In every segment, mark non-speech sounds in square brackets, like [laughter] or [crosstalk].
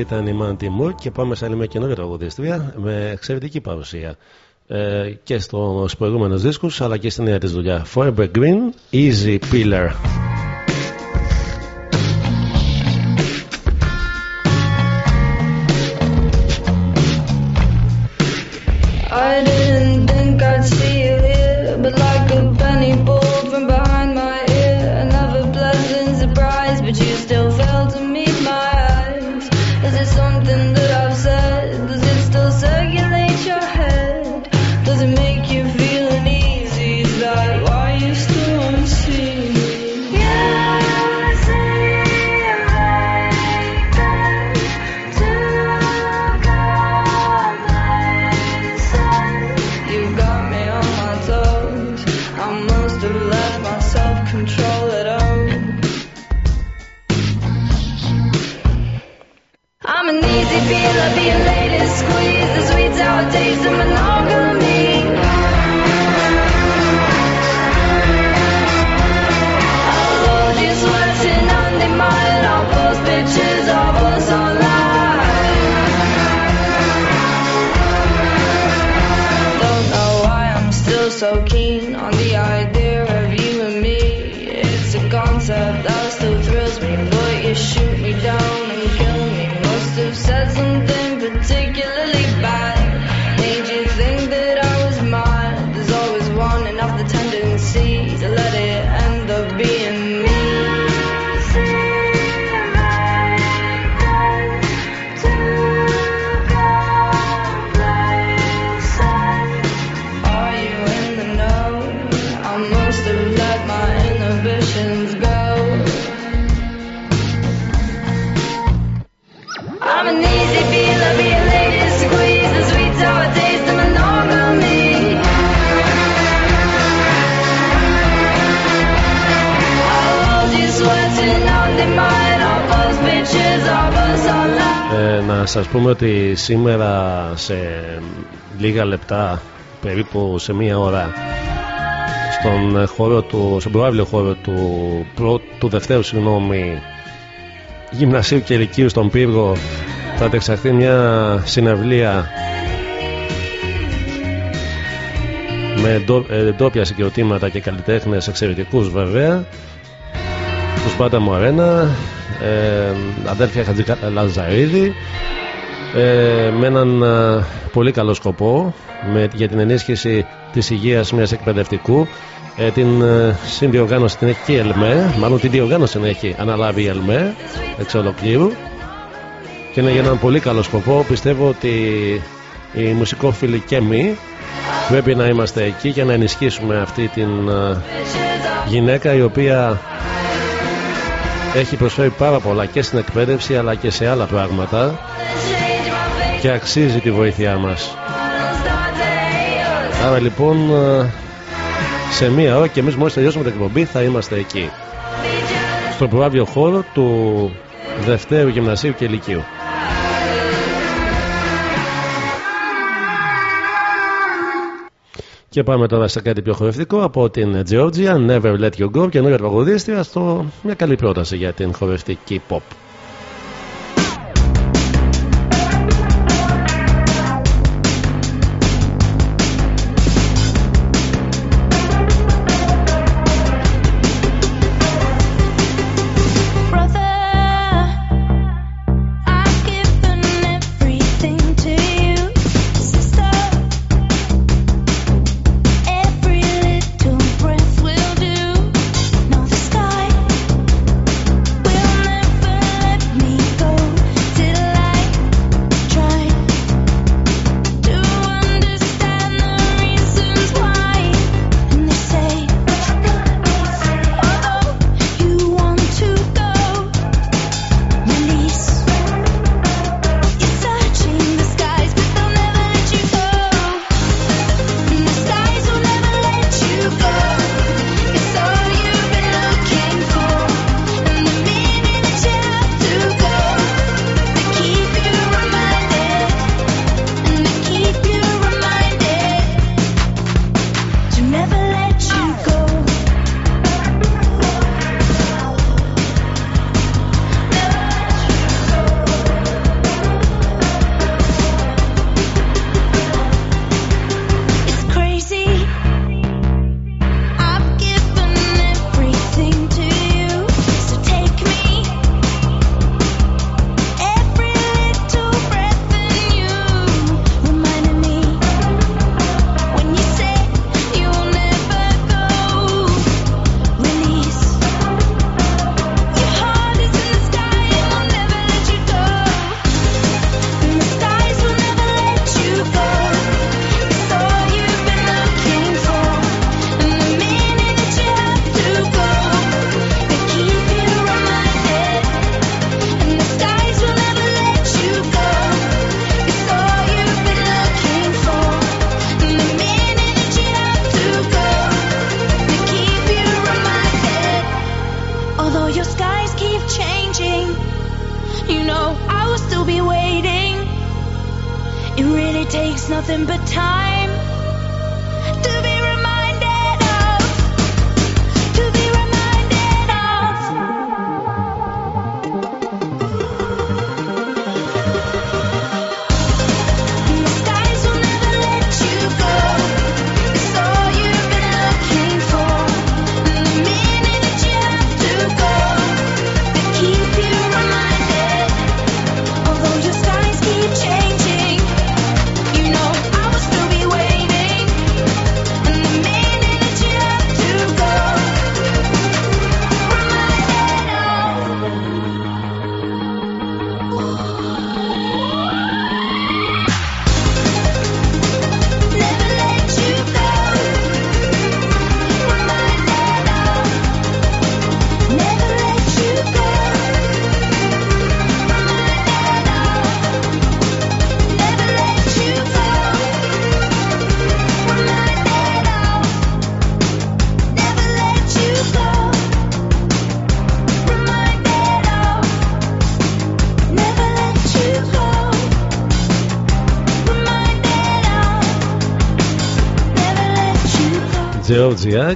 Αυτή ήταν η Mandy Moore και πάμε σε άλλη μια καινούργια τραγουδίστρια με εξαιρετική παρουσία ε, και στους προηγούμενους δίσκους αλλά και στη νέα της δουλειά. Forever Green, Easy Pillar. so keen on the idea of you and me. It's a concept σας πούμε ότι σήμερα σε λίγα λεπτά περίπου σε μία ώρα στον χώρο του, στον προάβλιο χώρο του, του δευτέρου συγγνώμη γυμνασίου και ηλικίου στον Πύργο θα τεξαχθεί μια συναυλία με ντόπια συγκροτήματα και καλλιτέχνες εξαιρετικούς βέβαια. Τους Πάντα Μορένα ε, αδέρφια Χατζη Λαζαρίδη ε, με έναν ε, πολύ καλό σκοπό με, για την ενίσχυση της υγείας μιας εκπαιδευτικού ε, την ε, συνδιοργάνωση την έχει και η ΕΛΜΕ μάλλον την διοργάνωση την έχει αναλάβει η ΕΛΜΕ εξ ολοκλήρου. Και είναι για έναν πολύ καλό σκοπό. Πιστεύω ότι οι μουσικόφιλοι και εμεί πρέπει να είμαστε εκεί για να ενισχύσουμε αυτή την γυναίκα η οποία έχει προσφέρει πάρα πολλά και στην εκπαίδευση αλλά και σε άλλα πράγματα και αξίζει τη βοήθειά μας. Άρα λοιπόν σε μία ώρα και εμείς μόλις τελειώσουμε την εκπομπή θα είμαστε εκεί. Στο προάβιο χώρο του Δευτέρου Γυμνασίου και Λυκείου Και πάμε τώρα σε κάτι πιο χορευτικό από την Georgia, Never Let You Go, καινούργια τραγουδίστρια στο μια καλή πρόταση για την χορευτική pop.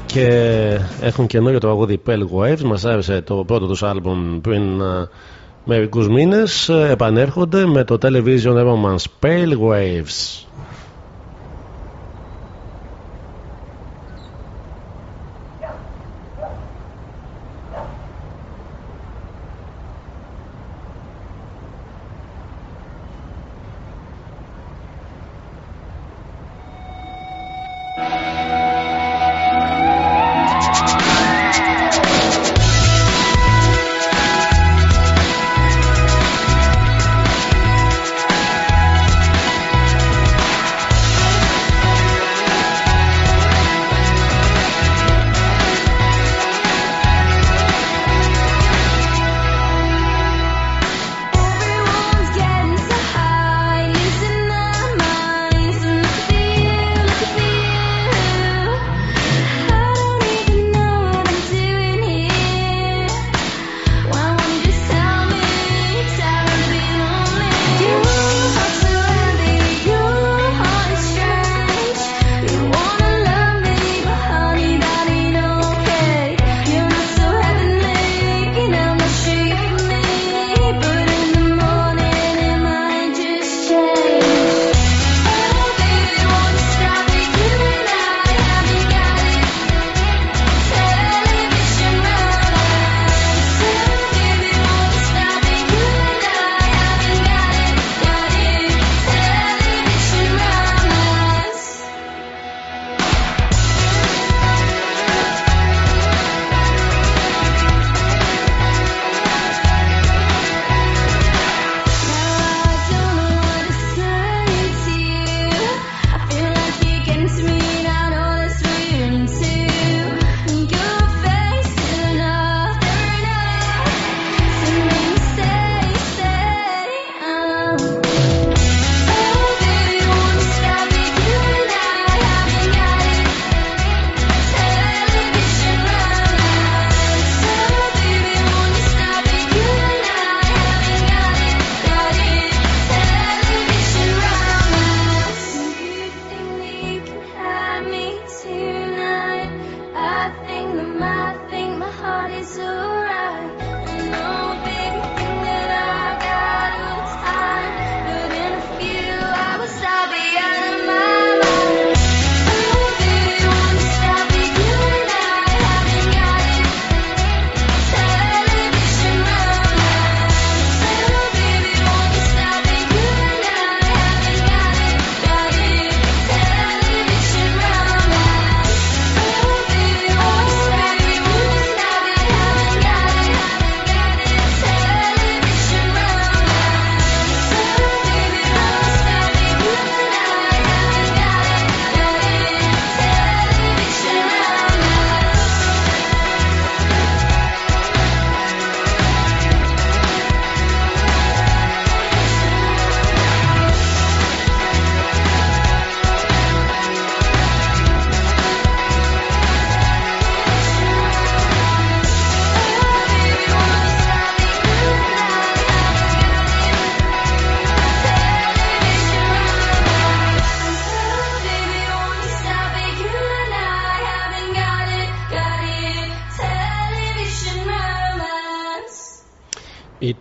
Και έχουν καινούριο τραγούδι Pell Waves. Μας άρεσε το πρώτο τους άλμπουμ πριν ε, μερικούς μήνες. Ε, επανέρχονται με το television romance Pale Waves.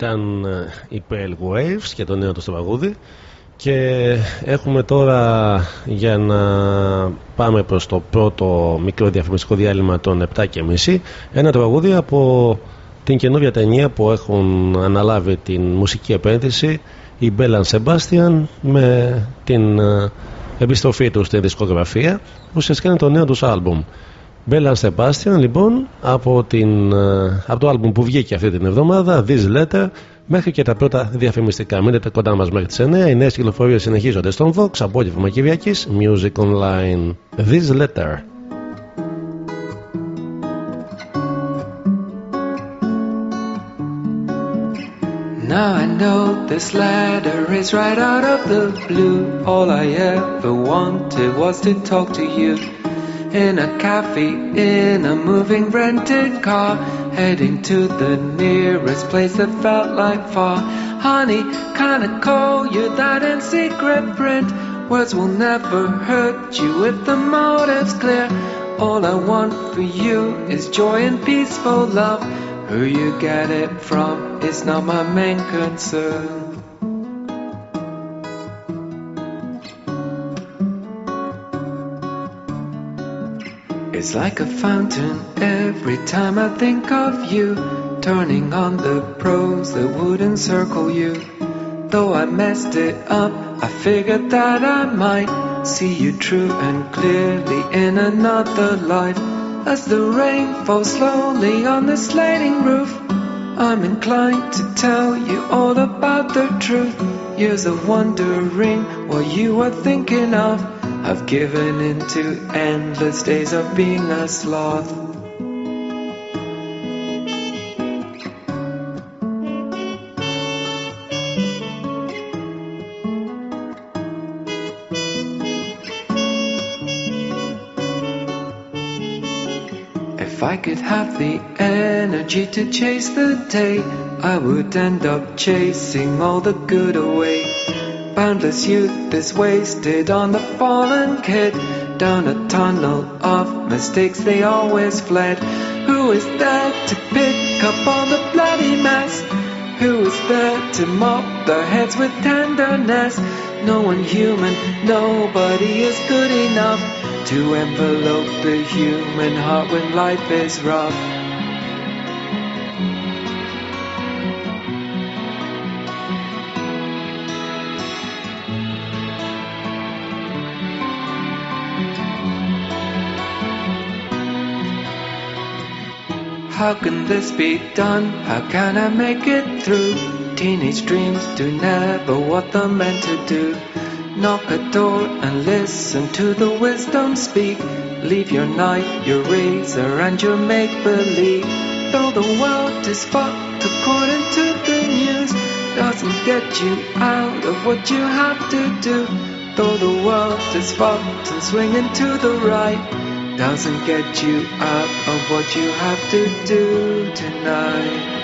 Ήταν ε, οι Pale Waves και το νέο τους τραγούδι και έχουμε τώρα για να πάμε προς το πρώτο μικρό διαφημιστικό διάλειμμα των 7.30 ένα τραγούδι από την καινούργια ταινία που έχουν αναλάβει την μουσική επένδυση η Μπέλαν Σεμπάστιαν με την ε, επιστροφή τους στη δισκογραφία. Που ουσιαστικά είναι το νέο τους άλμπουμ Μπέλαν Sebastian λοιπόν από, την, ε, από το άλμπουμ που βγήκε αυτή την εβδομάδα This Letter μέχρι και τα πρώτα διαφημιστικά μείνετε κοντά μας μέχρι τις 9 οι νέες κυκλοφορίες συνεχίζονται στον Vox απόγευμα Κυριακής Music Online This Letter Now I know this letter is right out of the blue. All I ever wanted was to talk to you. In a cafe, in a moving rented car, heading to the nearest place that felt like far. Honey, kinda call you that in secret print. Words will never hurt you if the motive's clear. All I want for you is joy and peaceful love. Who you get it from is not my main concern. It's like a fountain every time I think of you, turning on the pros that would encircle you. Though I messed it up, I figured that I might see you true and clearly in another life. As the rain falls slowly on the slating roof, I'm inclined to tell you all about the truth. Years of wondering what you were thinking of. I've given in to endless days of being a sloth. If I could have the energy to chase the day, I would end up chasing all the good away. Boundless youth is wasted on the fallen kid. Down a tunnel of mistakes they always fled. Who is there to pick up all the bloody mess? Who is there to mop their heads with tenderness? No one human, nobody is good enough to envelope the human heart when life is rough. How can this be done? How can I make it through? Teenage dreams do never what they're meant to do. Knock a door and listen to the wisdom speak. Leave your knife, your razor, and your make believe. Though the world is fucked according to the news, doesn't get you out of what you have to do. Though the world is fucked and swinging to the right, doesn't get you out of what you have to do tonight.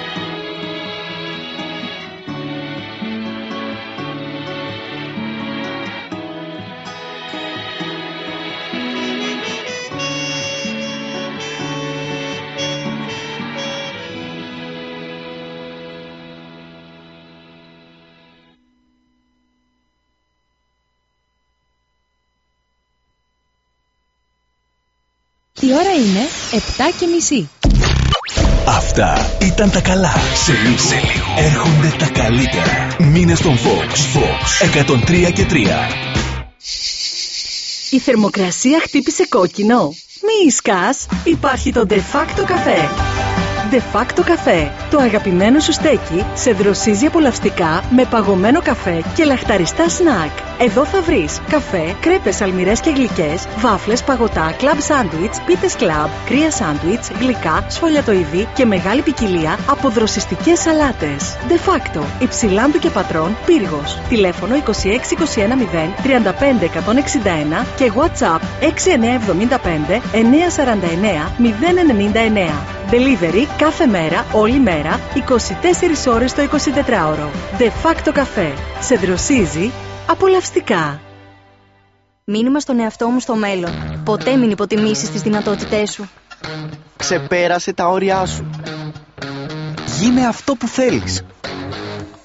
Ώρα είναι 7 και μισή. Αυτά ήταν τα καλά. Σε λίγο, έρχονται τα καλύτερα. Μήνε στον Fox. Fox 103 και 3. Η θερμοκρασία χτύπησε κόκκινο. Μη ισκάς, υπάρχει το De Facto καφέ. De Facto καφέ. Το αγαπημένο σου στέκι σε δροσίζει απολαυστικά με παγωμένο καφέ και λαχταριστά σνακ. Εδώ θα βρεις καφέ, κρέπες αλμυρές και γλυκές, βάφλες, παγωτά, κλαμπ σάντουιτς, πίτες κλαμπ, κρύα σάντουιτς, γλυκά, σφολιατοειδή και μεγάλη ποικιλία από δροσιστικές σαλάτες. De facto, υψηλάντου και πατρών, πύργος. Τηλέφωνο 26210 35161 και WhatsApp 6975 949 099. Delivery κάθε μέρα, όλη μέρα, 24 ώρες το 24ωρο. De facto καφέ. Σε δροσίζει απολαυστικά. Μήνυμα στον εαυτό μου στο μέλλον. Ποτέ μην υποτιμήσεις τις δυνατότητές σου. Ξεπέρασε τα όρια σου. Γίνε αυτό που θέλεις.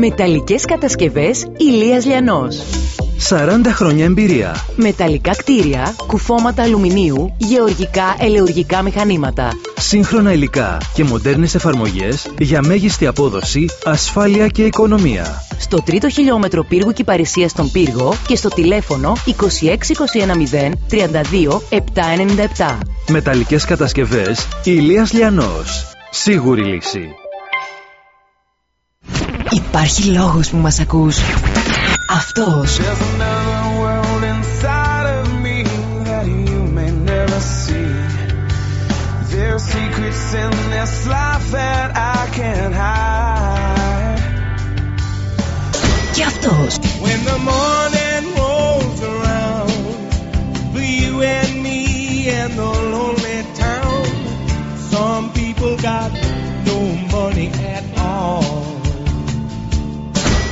Μεταλλικές κατασκευές Ηλίας Λιανός. 40 χρόνια εμπειρία. Μεταλλικά κτίρια, κουφώματα αλουμινίου, γεωργικά ελεουργικά μηχανήματα. Σύγχρονα υλικά και μοντέρνες εφαρμογές για μέγιστη απόδοση, ασφάλεια και οικονομία. Στο τρίτο χιλιόμετρο πύργου Κυπαρισίας στον Πύργο και στο τηλέφωνο 26210 32 797. Μεταλλικές κατασκευές Ηλίας Λιανός. Σίγουρη λύση. Υπάρχει λόγος που μας ακούς. Αυτός. There's another world inside of me that you may never see. There are secrets in this life that I can't hide. Και αυτός. When the morning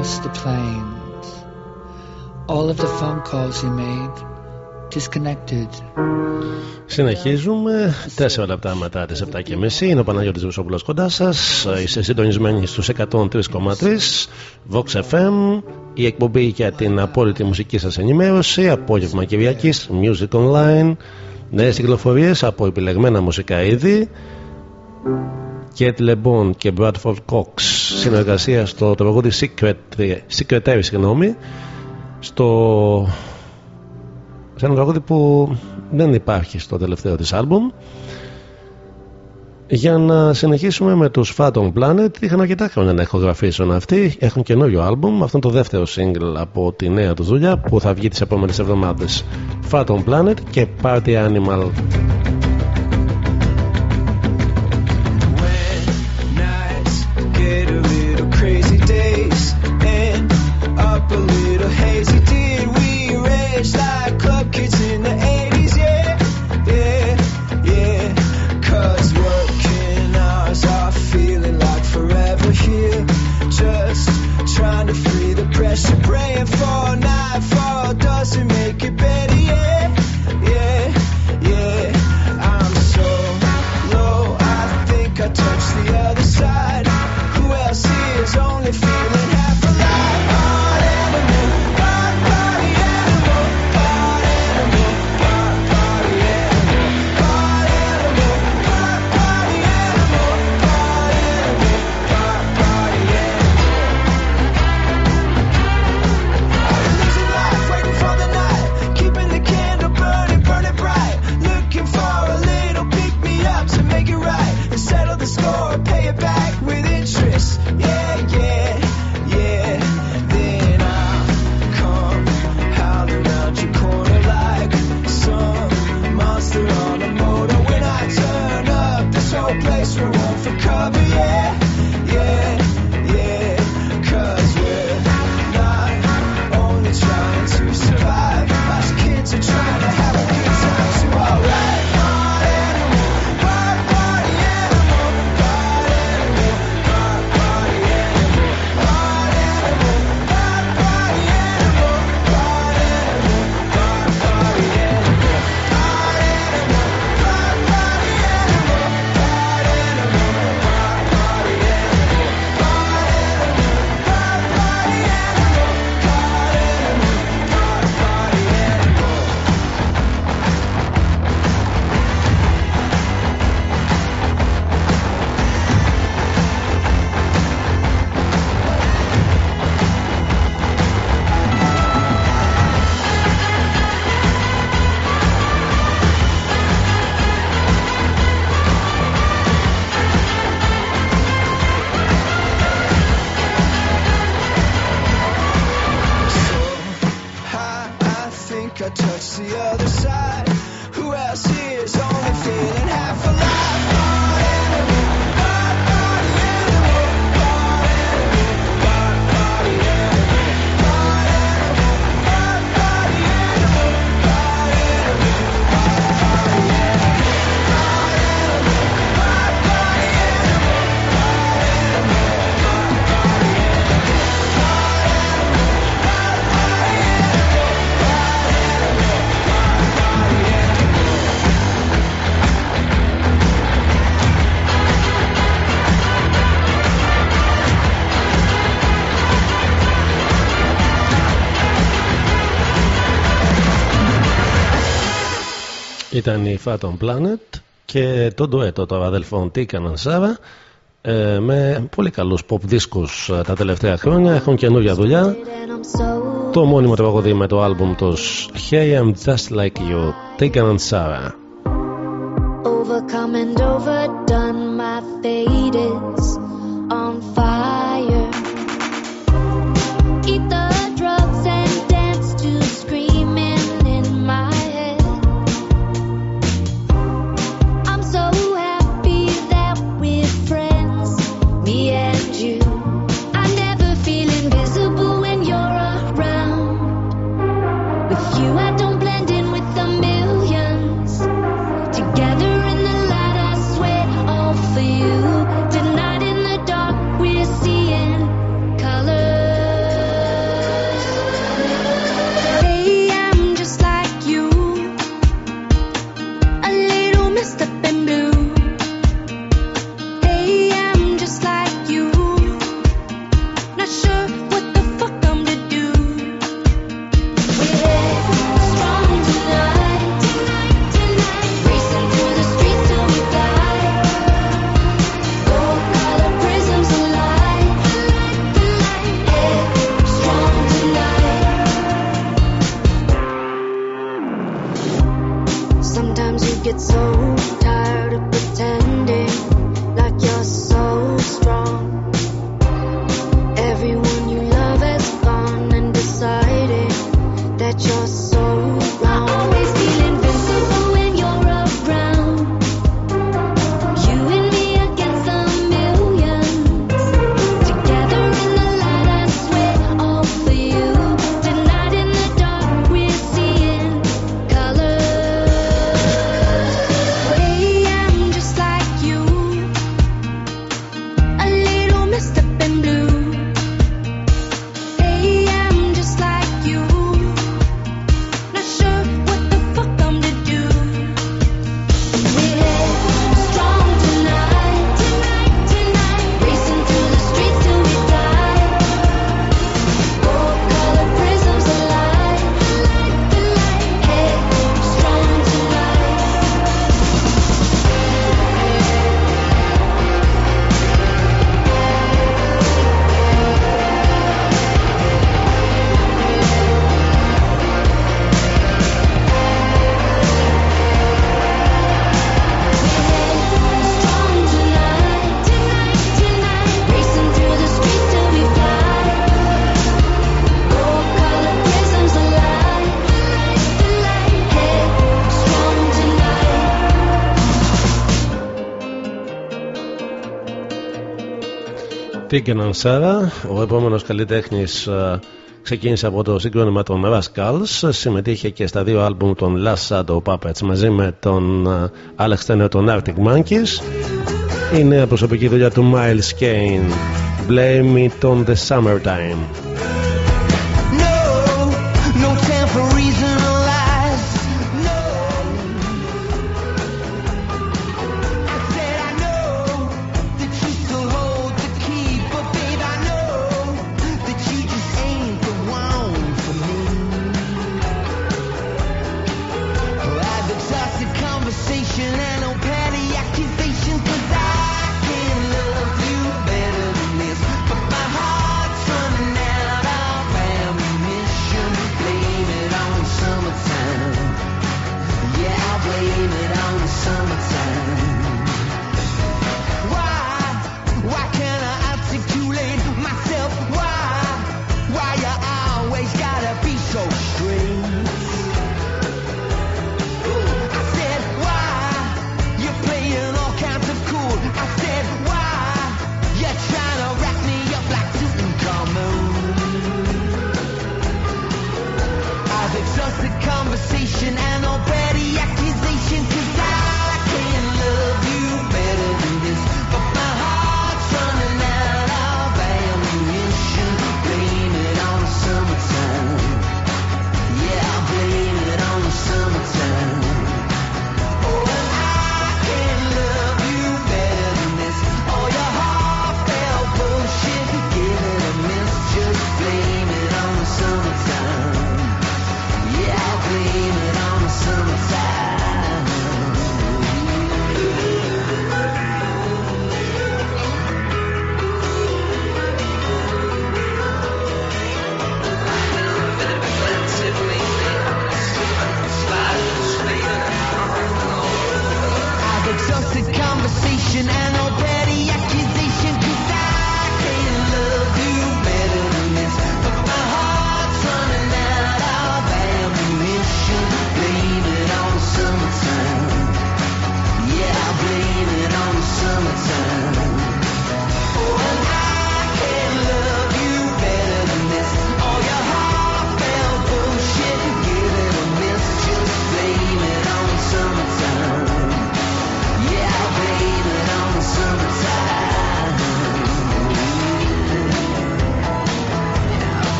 across the plains. All of the phone calls you made disconnected. Συνεχίζουμε 4 λεπτά μετά τις 7 και μισή. Είναι ο Παναγιώτης Βουσόπουλος κοντά σας. Είστε συντονισμένοι στους 103,3 Vox FM. Η εκπομπή για την απόλυτη μουσική σας ενημέρωση. Απόγευμα Κυριακής Music Online. Νέες κυκλοφορίες από επιλεγμένα μουσικά είδη. Kate LeBon και Bradford Cox συνεργασίας στο τραγούδι Secret, Secretary συγγνώμη, στο σε ένα τραγούδι που δεν υπάρχει στο τελευταίο της άλμπουμ. Για να συνεχίσουμε με τους Phantom Planet είχαν αρκετά χρόνια να ηχογραφήσουν αυτοί έχουν καινούριο άλμπουμ αυτό είναι το δεύτερο single από τη νέα τους δουλειά που θα βγει τις επόμενες εβδομάδες. Phantom Planet και Party Animal Ήταν η Phantom Planet και το ντουέτο των αδελφών Τίκαν σάβα ε, με πολύ καλούς pop δίσκους ε, τα τελευταία χρόνια. Έχουν καινούργια δουλειά. Το μόνιμο τραγωδί με το άλμπουμ τους Hey I'm Just Like You Τίκαν σάβα. Overcome and Τίκεν Ανσάρα. Ο επόμενος καλλιτέχνης ε, ξεκίνησε από το σύγκρονημα των Rascals. Συμμετείχε και στα δύο άλμπουμ των Last Shadow Puppets μαζί με τον ε, Alex Turner των Arctic Monkeys. Η νέα προσωπική δουλειά του Miles Kane. Blame it on the summertime.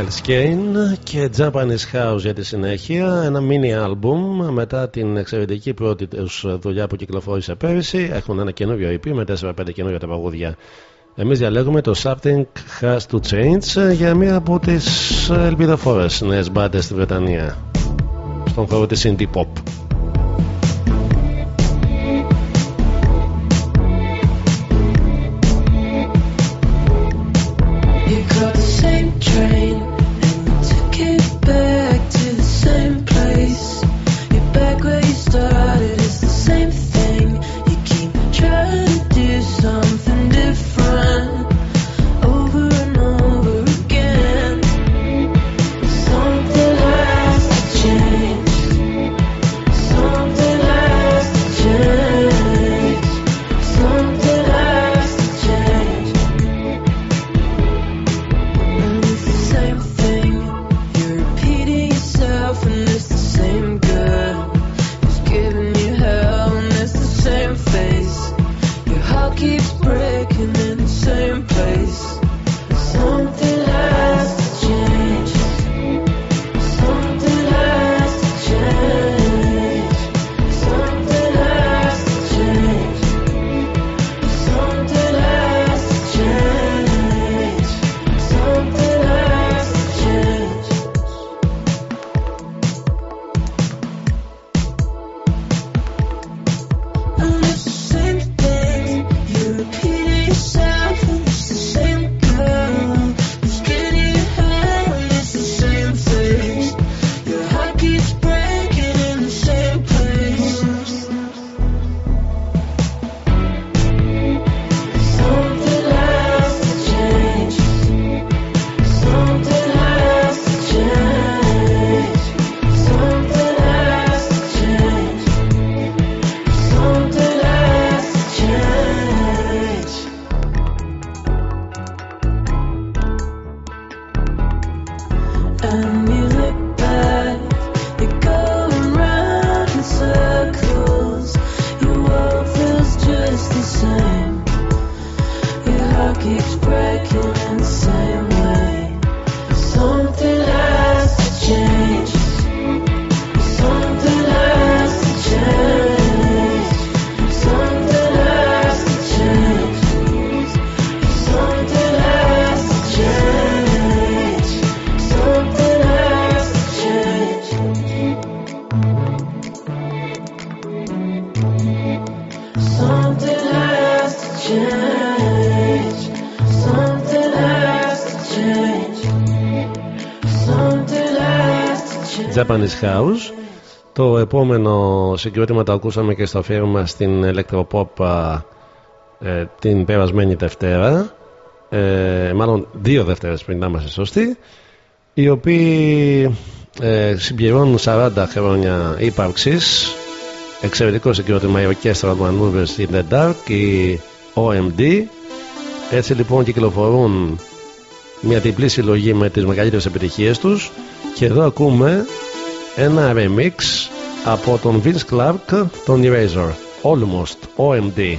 Miles και Japanese House για τη συνέχεια. Ένα mini album μετά την εξαιρετική πρώτη δουλειά που κυκλοφόρησε πέρυσι. Έχουν ένα καινούριο EP με 4-5 καινούργια τα παγούδια. Εμείς διαλέγουμε το Something Has to Change για μία από τις ελπιδοφόρες νέες μπάντες στη Βρετανία. Στον χώρο της Indie Pop. House. Το επόμενο συγκρότημα το ακούσαμε και στο αφιέρωμα στην Electropop ε, την περασμένη Δευτέρα. Ε, μάλλον δύο Δευτέρε πριν να είμαστε σωστοί. Οι οποίοι ε, συμπληρώνουν 40 χρόνια ύπαρξης. Εξαιρετικό συγκρότημα η Orchestra Maneuvers in the Dark, η OMD. Έτσι λοιπόν κυκλοφορούν μια διπλή συλλογή με τις μεγαλύτερες επιτυχίες τους. και εδώ ακούμε ένα remix από τον Vince Clark, τον Eraser. Almost OMD.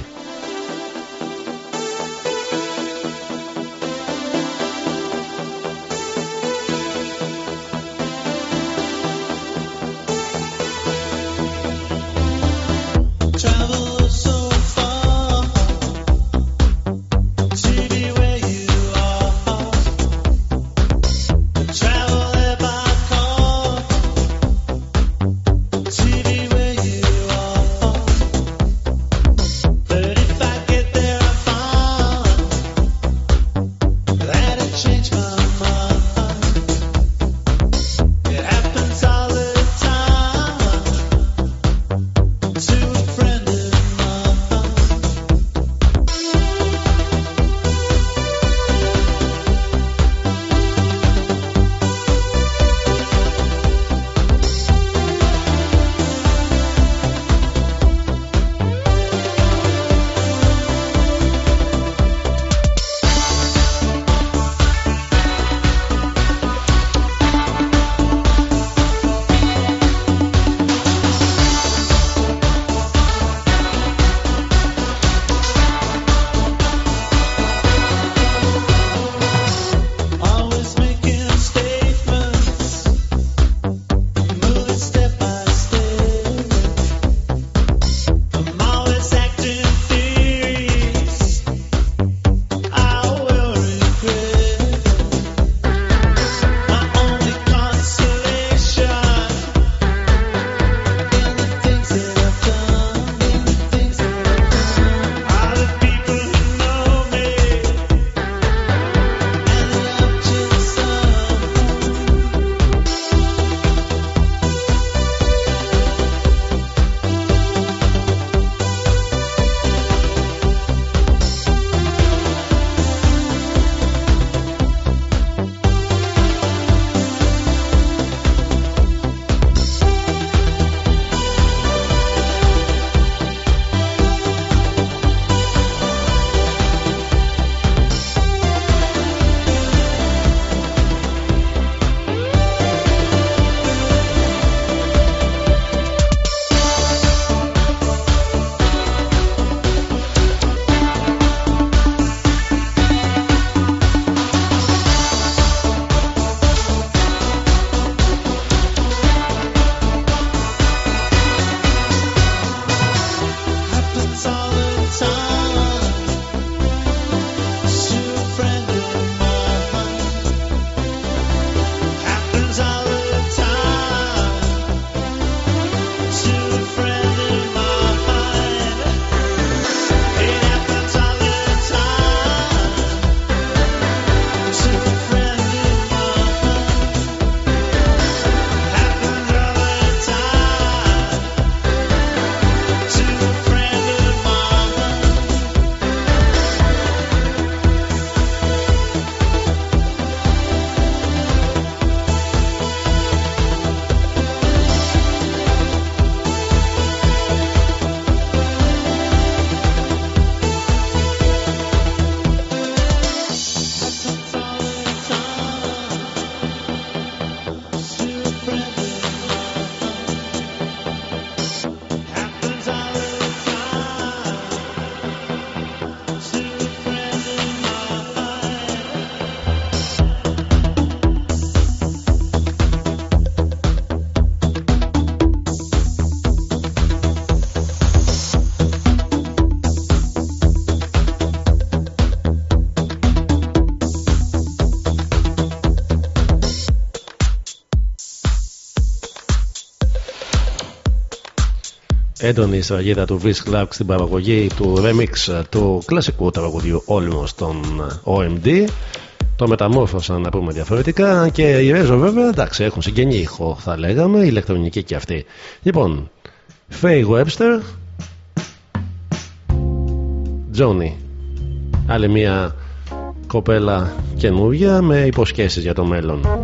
Έντονη σφραγίδα του Vince Clark στην παραγωγή του remix του κλασικού τραγουδιού Almost των OMD. Το μεταμόρφωσαν να πούμε διαφορετικά και οι Ρέζο βέβαια εντάξει έχουν συγγενή ήχο θα λέγαμε, ηλεκτρονική και αυτή. Λοιπόν, Faye Webster, Johnny. Άλλη μια κοπέλα καινούργια με υποσχέσεις για το μέλλον.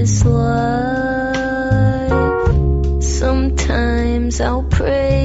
This life? Sometimes I'll pray,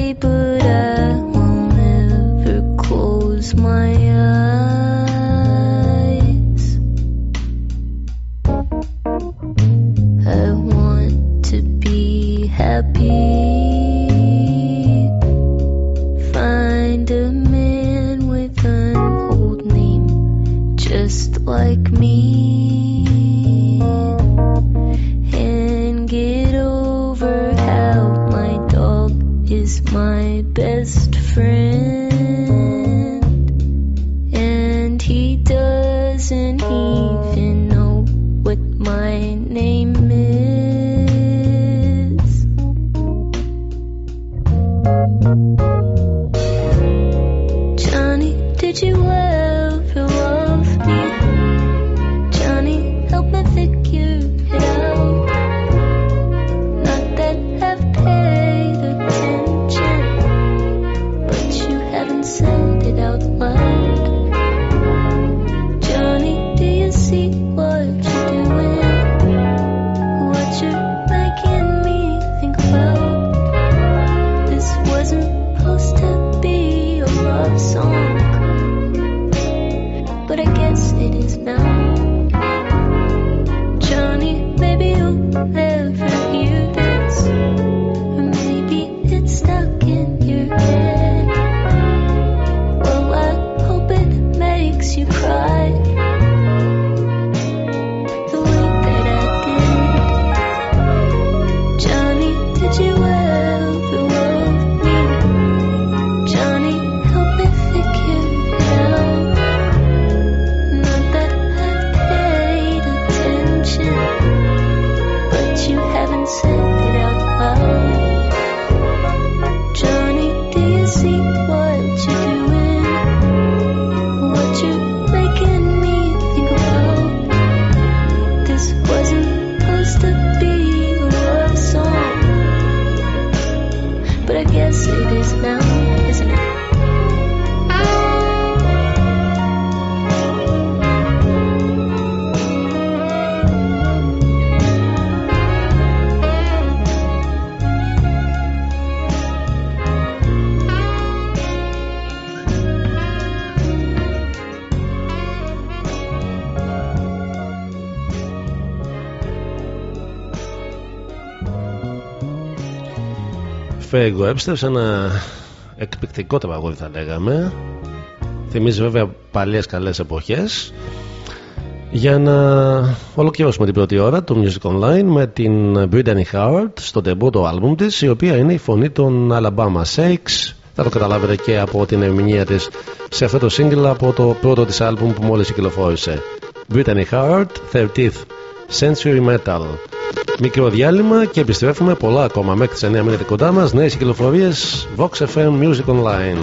Faye Webster σε ένα εκπληκτικό τραγούδι θα λέγαμε. Θυμίζει βέβαια παλιές καλές εποχές. Για να ολοκληρώσουμε την πρώτη ώρα του Music Online με την Brittany Howard στο τεμπούτο άλμπουμ της η οποία είναι η φωνή των Alabama Shakes. Θα το καταλάβετε και από την ερμηνεία της σε αυτό το single από το πρώτο της άλμπουμ που μόλις κυκλοφόρησε. Brittany Howard 30th Century Metal Μικρό διάλειμμα και επιστρέφουμε πολλά ακόμα μέχρι τις 9 μήνες κοντά μας. Νέες κυκλοφορίες Vox FM Music Online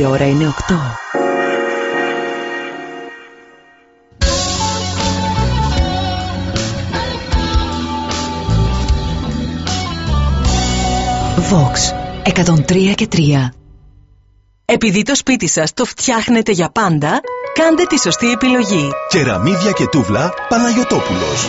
Η ώρα είναι 8. Vox 103 και 3 Επειδή το σπίτι σας το φτιάχνετε για πάντα, κάντε τη σωστή επιλογή. Κεραμίδια και τούβλα Παναγιωτόπουλος.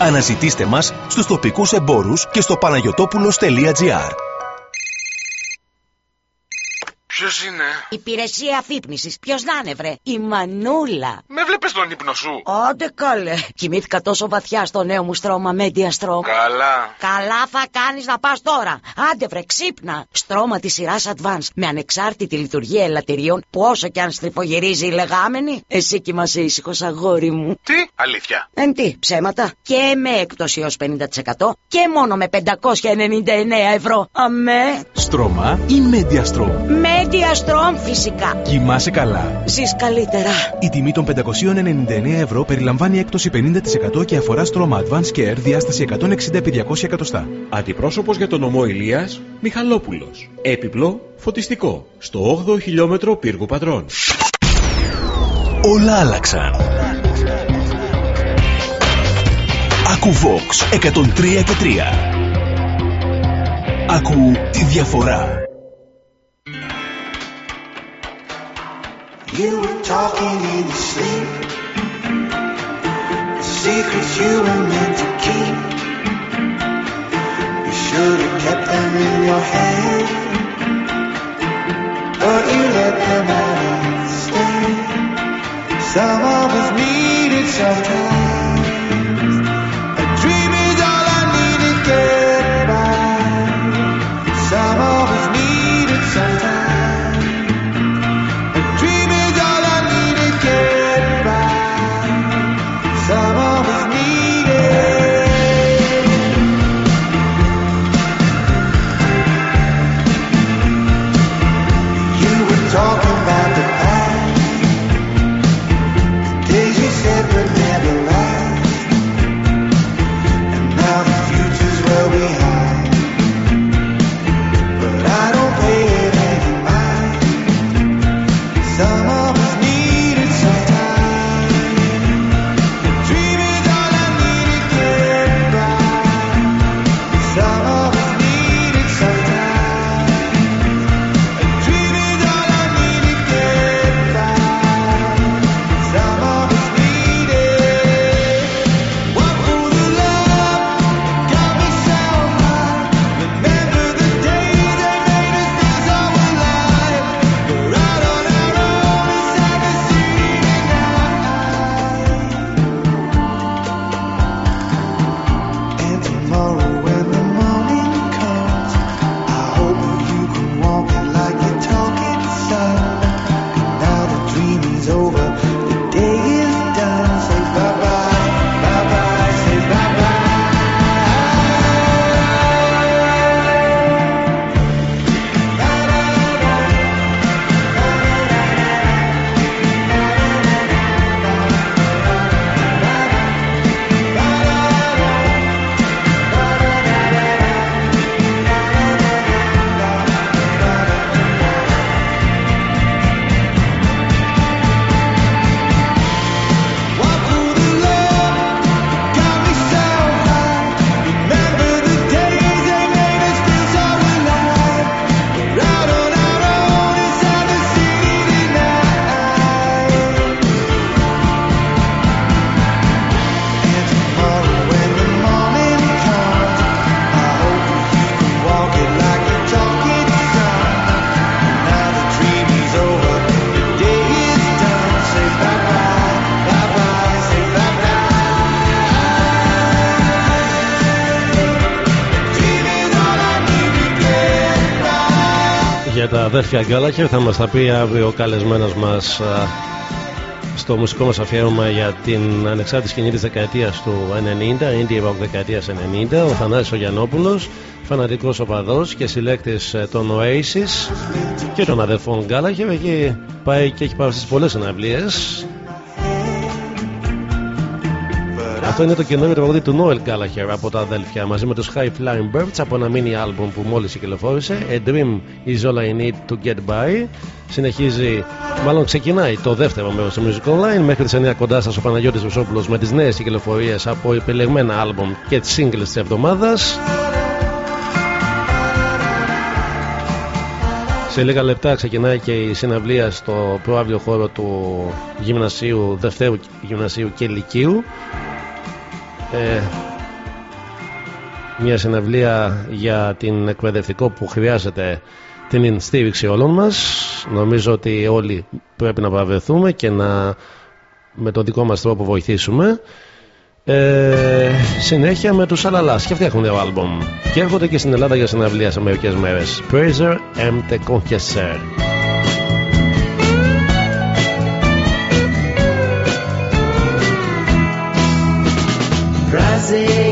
Αναζητήστε μας στους τοπικούς εμπόρους και στο παναγιωτόπουλος.gr Ποιος είναι; Υπηρεσία αφύπνισης. Ποιος να είναι, βρε; Η Μανούλα. Με βλέπεις τον ύπνο σου; Άντε καλέ. Κοιμήθηκα τόσο βαθιά στο νέο μου στρώμα Media Strom. Καλά. Καλά θα κάνεις να πας τώρα. Άντε βρε ξύπνα. Στρώμα της σειράς Advance με ανεξάρτητη λειτουργία ελαττηρίων που όσο κι αν στριφογυρίζει η λεγάμενη, εσύ κοιμάσαι ήσυχος αγόρι μου. Τι; Αλήθεια. Εν τι, ψέματα. Και με έκπτωση έως 50% και μόνο με 599 ευρώ. Αμέ. Στρώμα ή Mediastrom. Media Strom φυσικά. Κοιμάσαι καλά. Ζεις καλύτερα. Η τιμή των 599 ευρώ περιλαμβάνει έκπτωση 50% και αφορά στρώμα Advanced Care διάσταση 160x200 εκατοστά. Αντιπρόσωπος για τον ομό Ηλίας, Μιχαλόπουλος. Έπιπλο, φωτιστικό. Στο 8ο χιλιόμετρο πύργου πατρών. Όλα άλλαξαν. Ακού Vox 103 και 3. Ακού τη διαφορά. You were talking in your sleep. The secrets you were meant to keep. You should have kept them in your head. But you let them out instead. Some of us need it sometimes. Αδέρφια Γκάλαχερ θα μας τα πει αύριο ο καλεσμένος μας α, στο μουσικό μας αφιέρωμα για την ανεξάρτητη σκηνή της δεκαετίας του 90 Indie Rock δεκαετίας 90 ο Θανάσης ο Γιαννόπουλος φανατικός οπαδός και συλλέκτης ε, των Oasis και των αδερφών Γκάλαχερ έχει πάει και έχει παραστήσει πολλές συναυλίες Αυτό είναι το καινούριο τραγούδι του Noel Gallagher από τα αδέλφια μαζί με τους High Flying Birds από ένα mini album που μόλις κυκλοφόρησε A Dream is all I need to get by. Συνεχίζει, μάλλον ξεκινάει το δεύτερο μέρος του Music Online μέχρι τις 9 κοντά σας ο Παναγιώτης Βουσόπουλος με τις νέες κυκλοφορίες από επιλεγμένα album και τις singles της εβδομάδας. Σε λίγα λεπτά ξεκινάει και η συναυλία στο προάβλιο χώρο του γυμνασίου, δευτέρου γυμνασίου και λυκείου ε, μια συναυλία για την εκπαιδευτικό που χρειάζεται την στήριξη όλων μας. Νομίζω ότι όλοι πρέπει να βραβευθούμε και να με τον δικό μας τρόπο βοηθήσουμε. Ε, συνέχεια με τους Αλαλάς και αυτοί έχουν νέο άλμπομ και έρχονται και στην Ελλάδα για συναυλία σε μερικές μέρες. Praiser M. The dizer.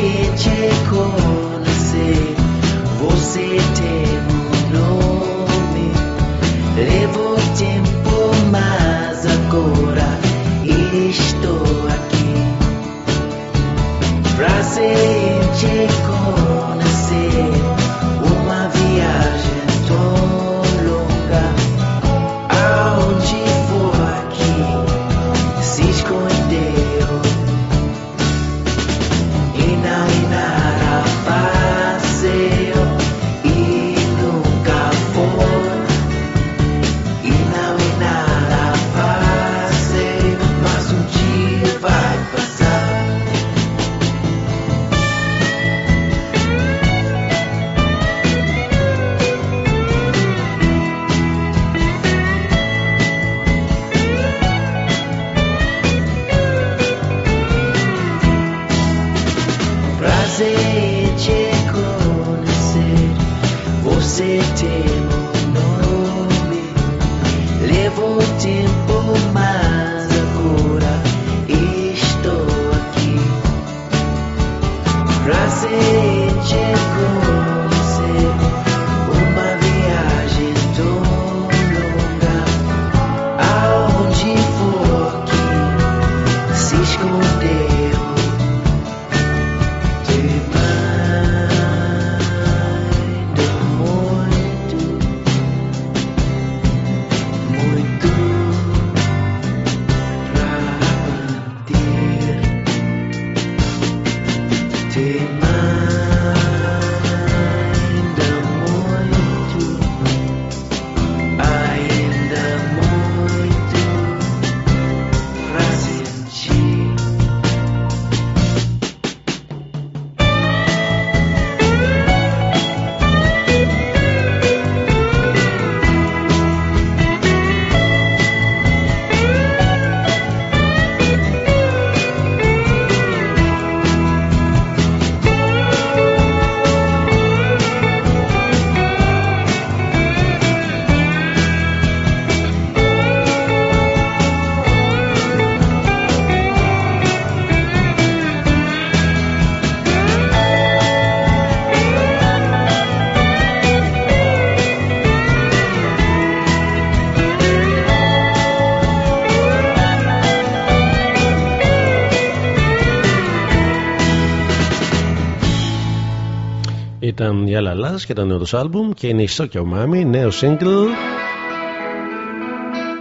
Ήταν η Αλαλάς και το νέο τους άλμπουμ και είναι η Soccer Mommy, νέο single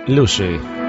Lucy.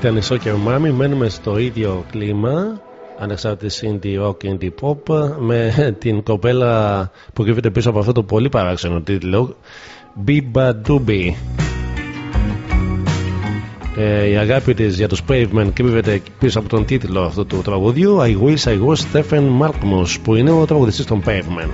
Ήταν η Μάμι, μένουμε στο ίδιο κλίμα ανεξάρτητης indie rock, με την κοπέλα που κρύβεται πίσω από αυτό το πολύ παράξενο τίτλο Biba Doobie. Ε, η αγάπη της για τους Pavement κρύβεται πίσω από τον τίτλο αυτού του τραγουδιού I Wish I Was Stephen Malkmus που είναι ο τραγουδιστής των Pavement.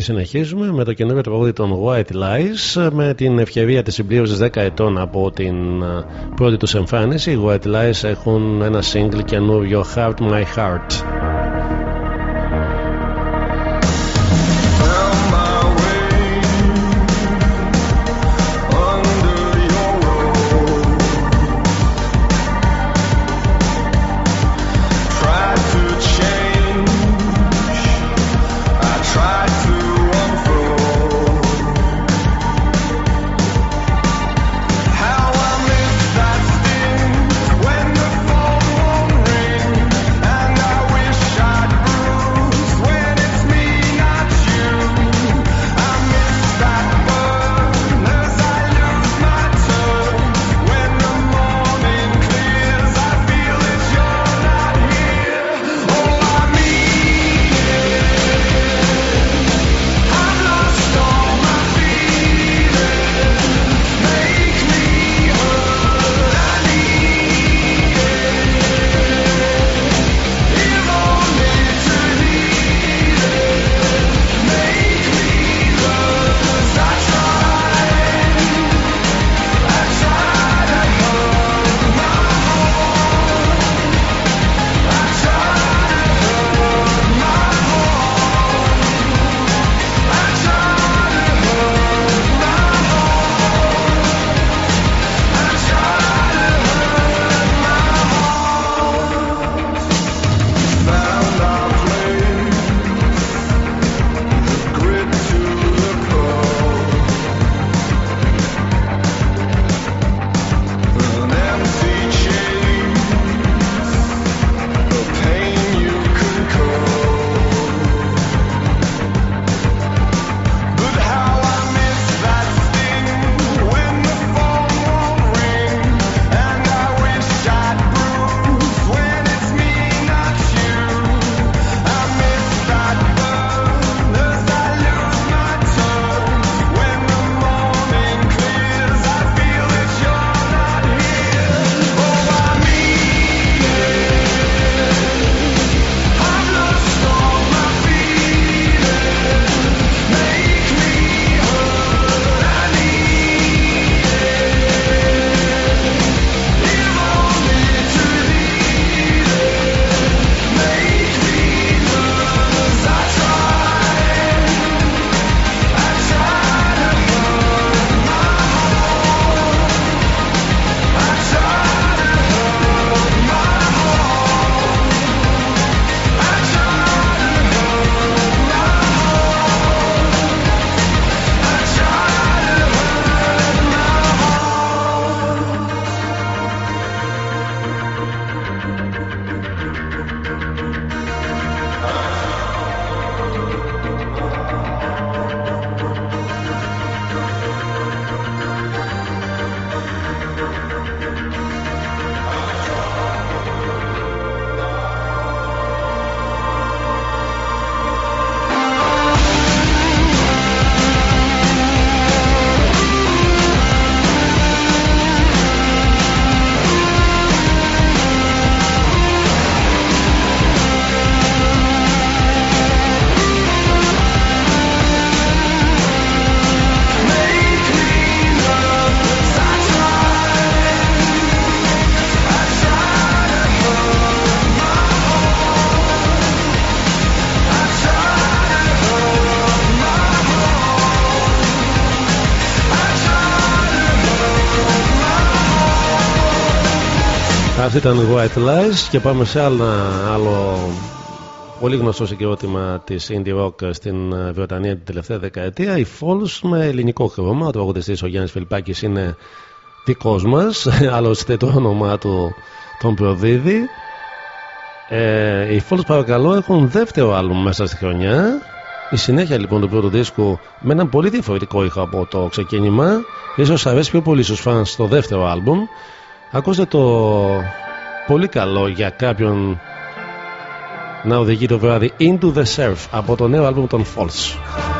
συνεχίζουμε με το καινούργιο τραγούδι των White Lies με την ευκαιρία της συμπλήρωσης 10 ετών από την ε, πρώτη τους εμφάνιση. Οι White Lies έχουν ένα single καινούριο Heart My Heart. Αυτή ήταν White Lies και πάμε σε ένα άλλο πολύ γνωστό συγκρότημα της indie rock στην ε, Βρετανία την τελευταία δεκαετία. Οι Falls με ελληνικό χρώμα. Ο τραγουδιστής ο Γιάννης Φιλπάκη είναι δικός μας. [laughs] Άλλωστε το όνομά του τον προδίδει. Ε, οι Falls παρακαλώ έχουν δεύτερο άλμπουμ μέσα στη χρονιά. Η συνέχεια λοιπόν του πρώτου δίσκου με έναν πολύ διαφορετικό ήχο από το ξεκίνημα. Ίσως αρέσει πιο πολύ στους φανς το δεύτερο άλμπουμ. Ακούστε το πολύ καλό για κάποιον να οδηγεί το βράδυ Into the Surf από το νέο άλμπουμ των Falls.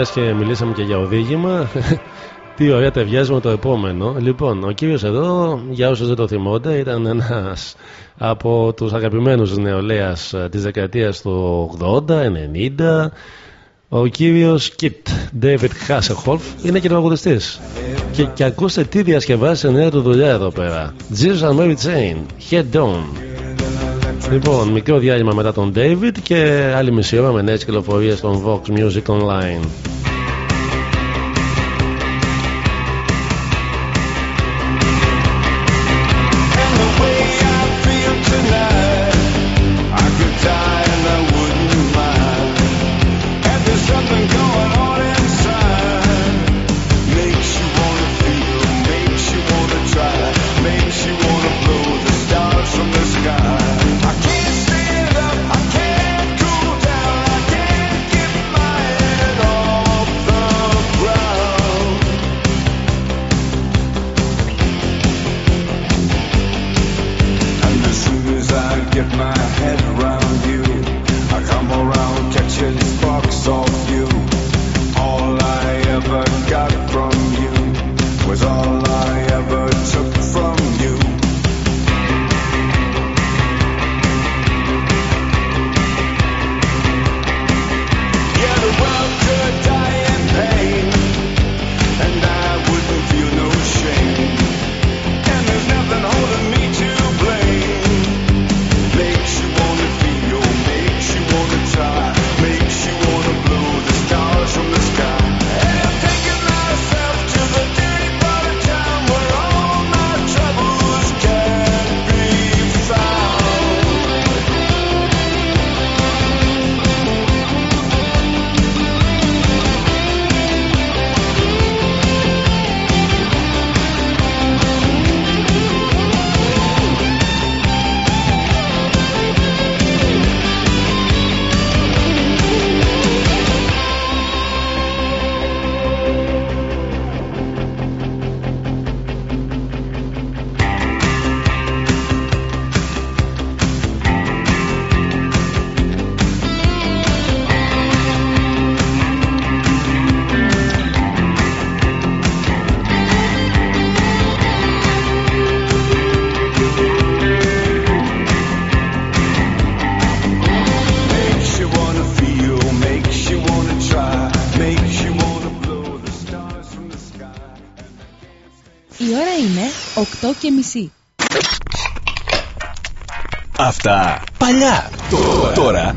Μια και μιλήσαμε και για οδήγημα, [laughs] τι ωραία ταιριάζει με το επόμενο. Λοιπόν, ο κύριος εδώ, για όσους δεν το θυμόνται, ήταν ένας από τους αγαπημένους νεολαίας της δεκαετίας του 80, 90. Ο κύριος Κιτ, David Hasselhoff, είναι και τραγουδιστή. Και, και ακούστε τι διασκευάζει σε νέα του δουλειά εδώ πέρα. Jesus and Mary Chain, Head On. Λοιπόν, μικρό διάλειμμα μετά τον David και άλλη μισή ώρα με νέες κυκλοφορίες στον Vox Music Online.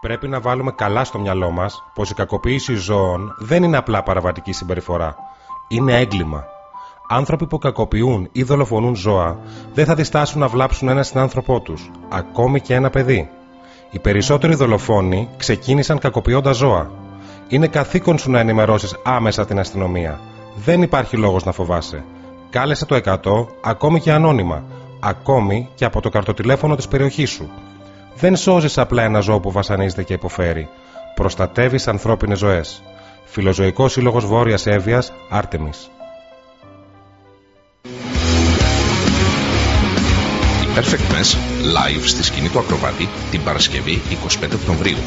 Πρέπει να βάλουμε καλά στο μυαλό μας πως η κακοποίηση ζώων δεν είναι απλά παραβατική συμπεριφορά. Είναι έγκλημα. Άνθρωποι που κακοποιούν ή δολοφονούν ζώα δεν θα διστάσουν να βλάψουν ένα συνάνθρωπό τους, ακόμη και ένα παιδί. Οι περισσότεροι δολοφόνοι ξεκίνησαν κακοποιώντας ζώα. Είναι καθήκον σου να ενημερώσεις άμεσα την αστυνομία. Δεν υπάρχει λόγος να φοβάσαι. Κάλεσε το 100 ακόμη και ανώνυμα, ακόμη και από το καρτοτηλέφωνο της περιοχής σου. Δεν σώζεις απλά ένα ζώο που βασανίζεται και υποφέρει. Προστατεύεις ανθρώπινες ζωές. Φιλοζωικός Σύλλογος Βόρειας Εύβοιας, Άρτεμις. Η Perfect Mess live στη σκηνή του Ακροβάτη την Παρασκευή 25 Οκτωβρίου.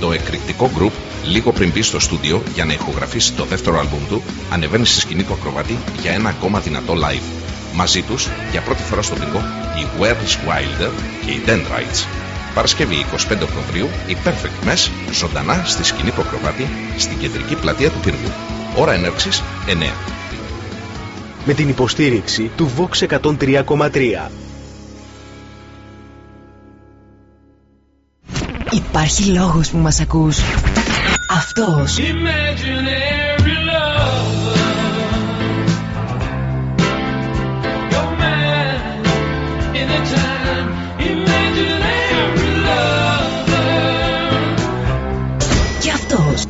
Το εκρηκτικό group, λίγο πριν μπει στο στούντιο για να ηχογραφήσει το δεύτερο άλμπουμ του, ανεβαίνει στη σκηνή του Ακροβάτη για ένα ακόμα δυνατό live. Μαζί τους, για πρώτη φορά στο δικό, η Where's Wilder και οι Dendrites. Παρασκευή 25 Οκτωβρίου, η Perfect Mess, ζωντανά στη σκηνή του Ακροβάτη, στην κεντρική πλατεία του Πύργου. Ώρα έναρξης 9. Με την υποστήριξη του Vox 103,3. Υπάρχει λόγος που μας ακούς. Αυτός. Imaginary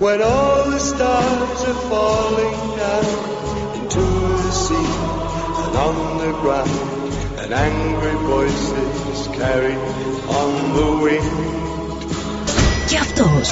When all the stars are falling down into the sea and on the ground, and angry voices carry on the wind. Και αυτός.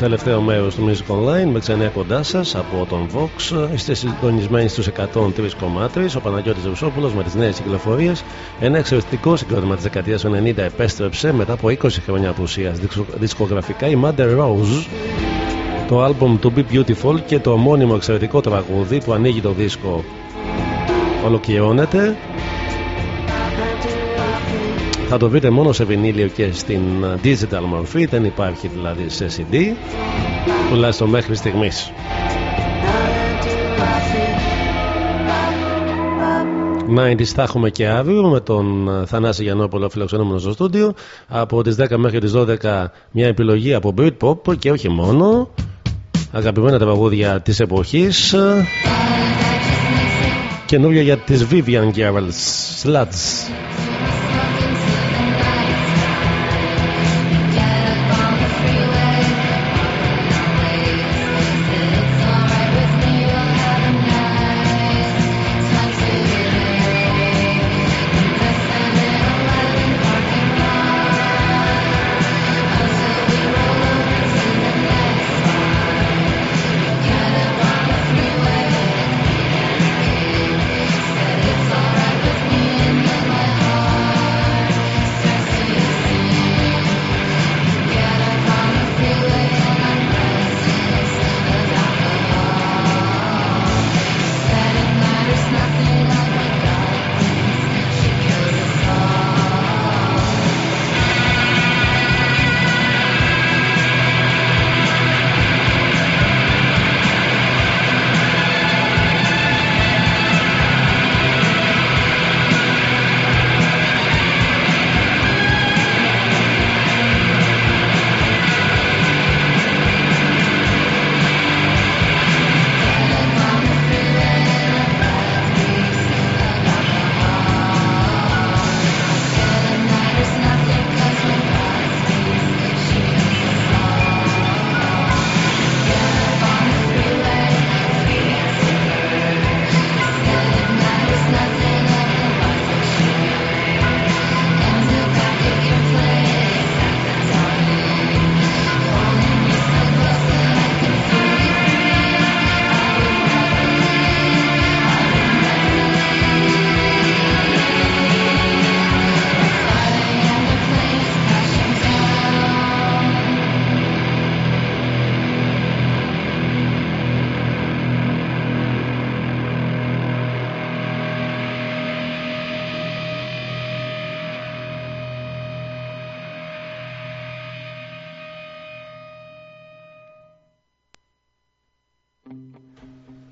Τελευταίο μέρος του Music Online με ξενέα κοντά σας από τον Vox. Είστε συντονισμένοι στους 103,3. Ο Παναγιώτης Ρουσόπουλο με τις νέες κυκλοφορίες. Ένα εξαιρετικό συγκρότημα της δεκαετίας του 90 επέστρεψε μετά από 20 χρόνια απουσίας. Δισκογραφικά η Mother Rose. Το album To Be Beautiful και το μόνιμο εξαιρετικό τραγούδι που ανοίγει το δίσκο ολοκληρώνεται. Θα το βρείτε μόνο σε βινίλιο και στην digital μορφή, δεν υπάρχει δηλαδή σε CD, τουλάχιστον μέχρι στιγμής. 90's θα έχουμε και αύριο με τον Θανάση Γιαννόπουλο φιλοξενούμενο στο στούντιο. Από τις 10 μέχρι τις 12 μια επιλογή από Britpop και όχι μόνο. Αγαπημένα τραγούδια της εποχής. Καινούργια για τις Vivian Girls, Sluts.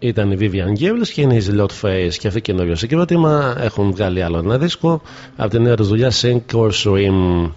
Ήταν η Vivian Girls και είναι η Zilot Face και αυτή καινούριο συγκρότημα. Έχουν βγάλει άλλο ένα δίσκο από τη νέα τους δουλειά Sink or Swim.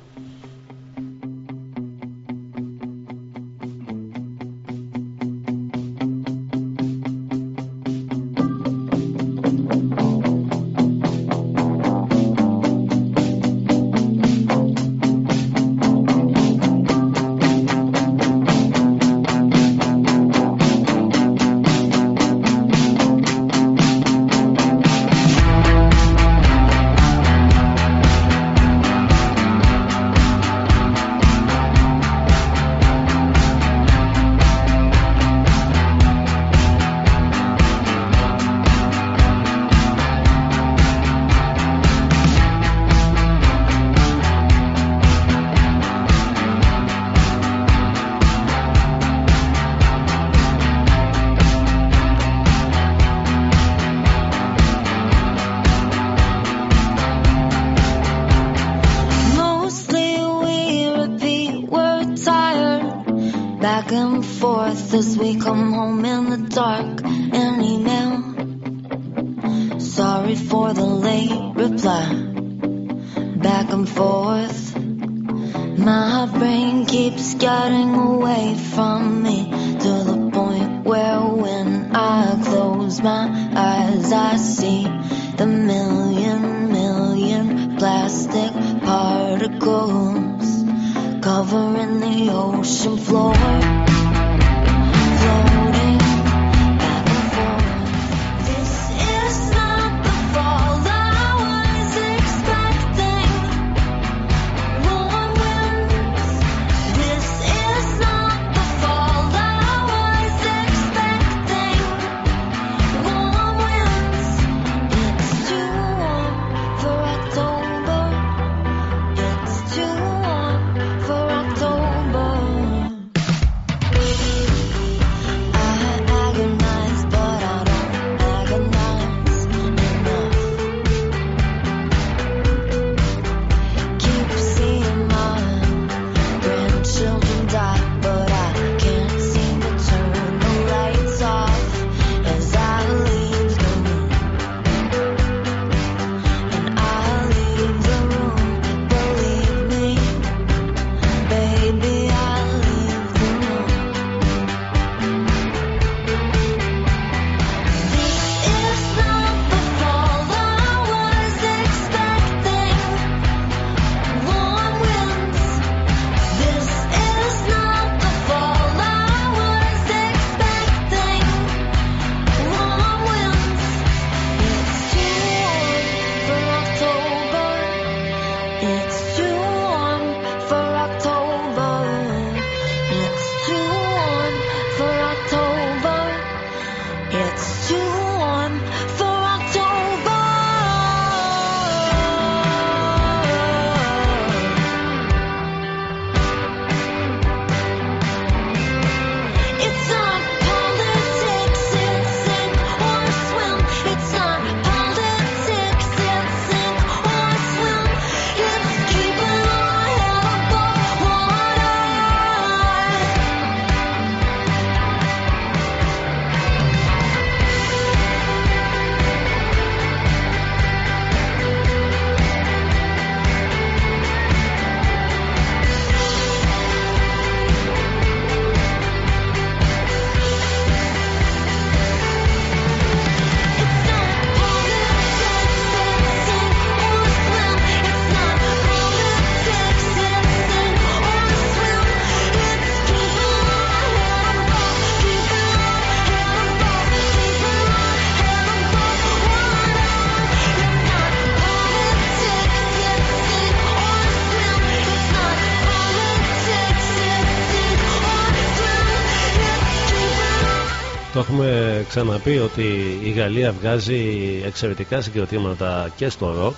Έχουμε ξαναπεί ότι η Γαλλία βγάζει εξαιρετικά συγκροτήματα και στο ροκ.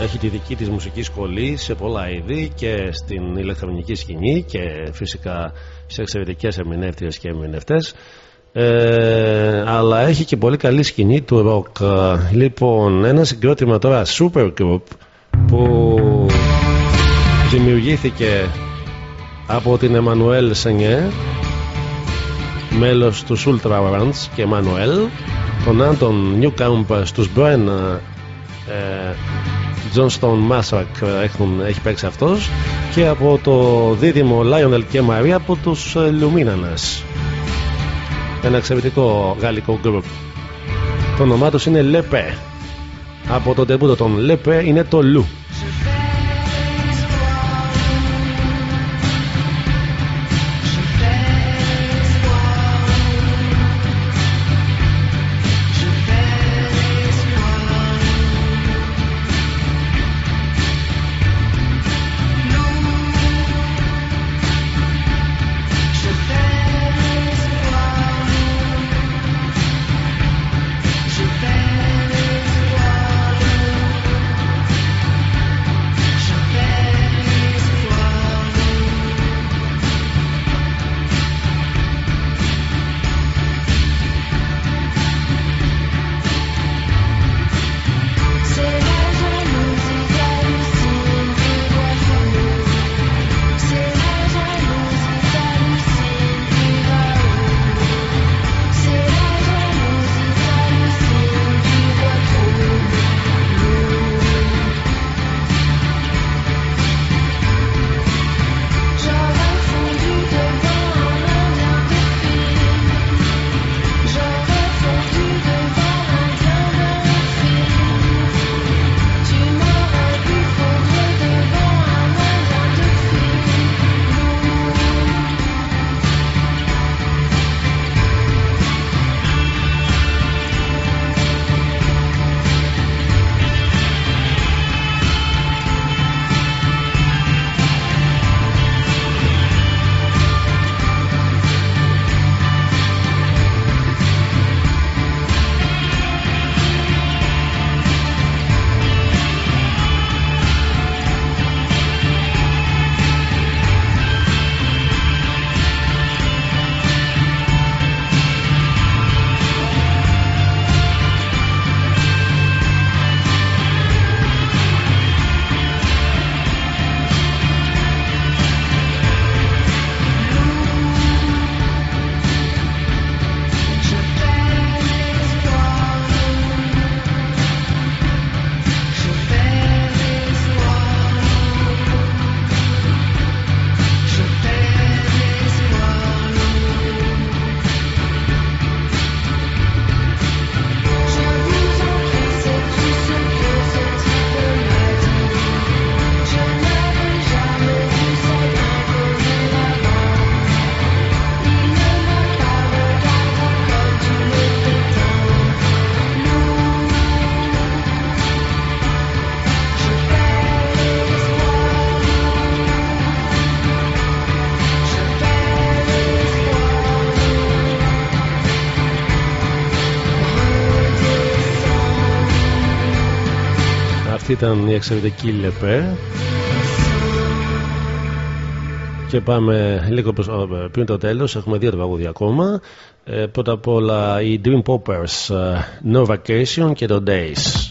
Ε, Έχει τη δική της μουσική σχολή σε πολλά είδη και στην ηλεκτρονική σκηνή και φυσικά σε εξαιρετικές ερμηνεύτριες και ερμηνευτές. Ε, αλλά έχει και πολύ καλή σκηνή του ροκ. Λοιπόν, ένα συγκρότημα τώρα super group που δημιουργήθηκε από την Εμμανουέλ Σενιέ μέλος του Ultra Orange και Emmanuel τον Άντων Newcomb στους Brian ε, Johnston Massacre έχουν, έχει παίξει αυτός και από το δίδυμο Lionel και Maria από τους ε, Luminanas ένα εξαιρετικό γαλλικό group. Το όνομά τους είναι Lepe. Από το τεμπούτο των Lepe είναι το Lou ήταν η εξαιρετική Λεπέ. Και πάμε λίγο προς, ε, πριν το τέλος, έχουμε δύο τραγούδια ακόμα. Ε, πρώτα απ' όλα οι Dream Poppers, ε, No Vacation και το Days.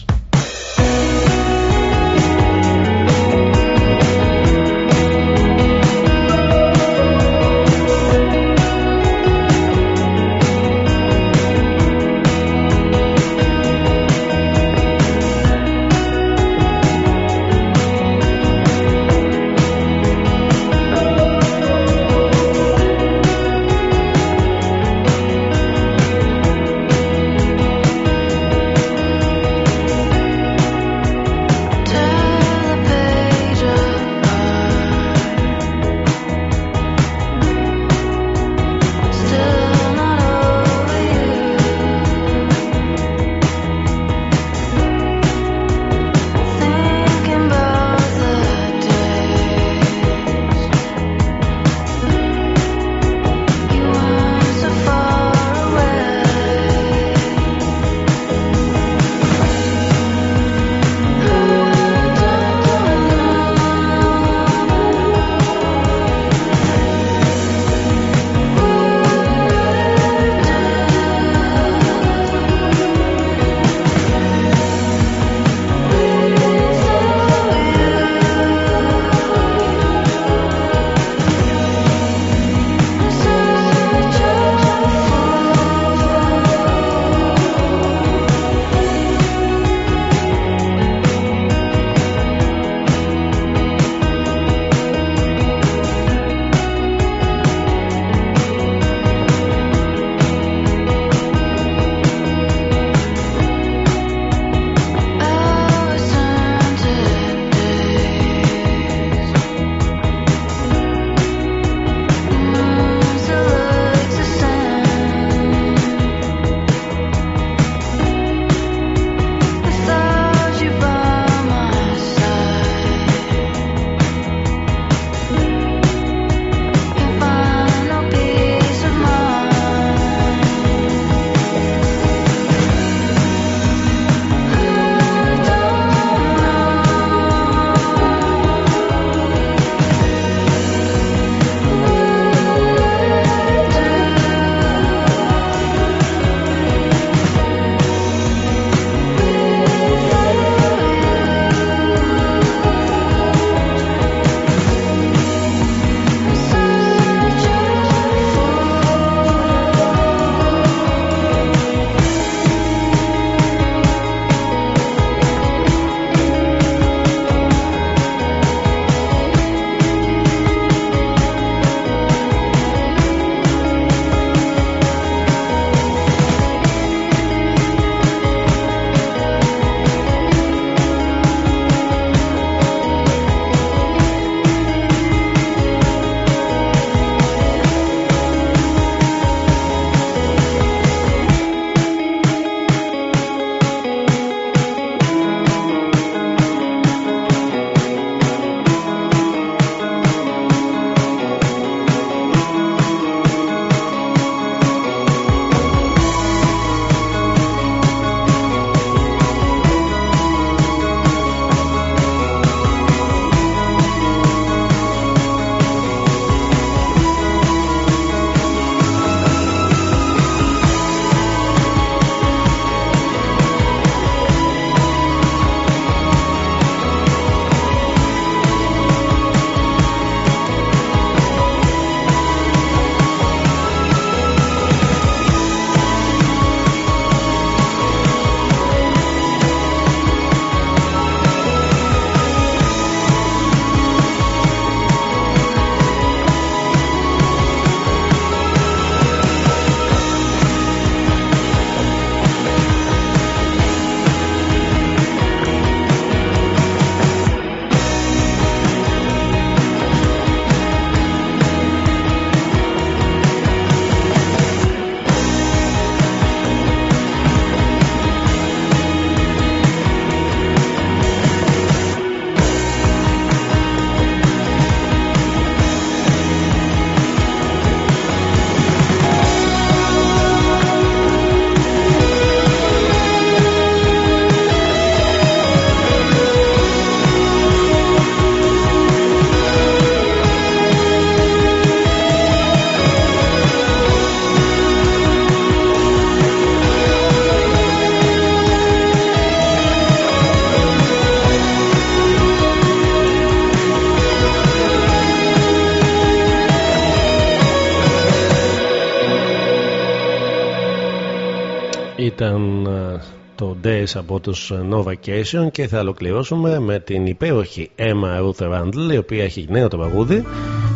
Days από τους No Vacation και θα ολοκληρώσουμε με την υπέροχη Emma Ruth Randall η οποία έχει νέο το παγούδι.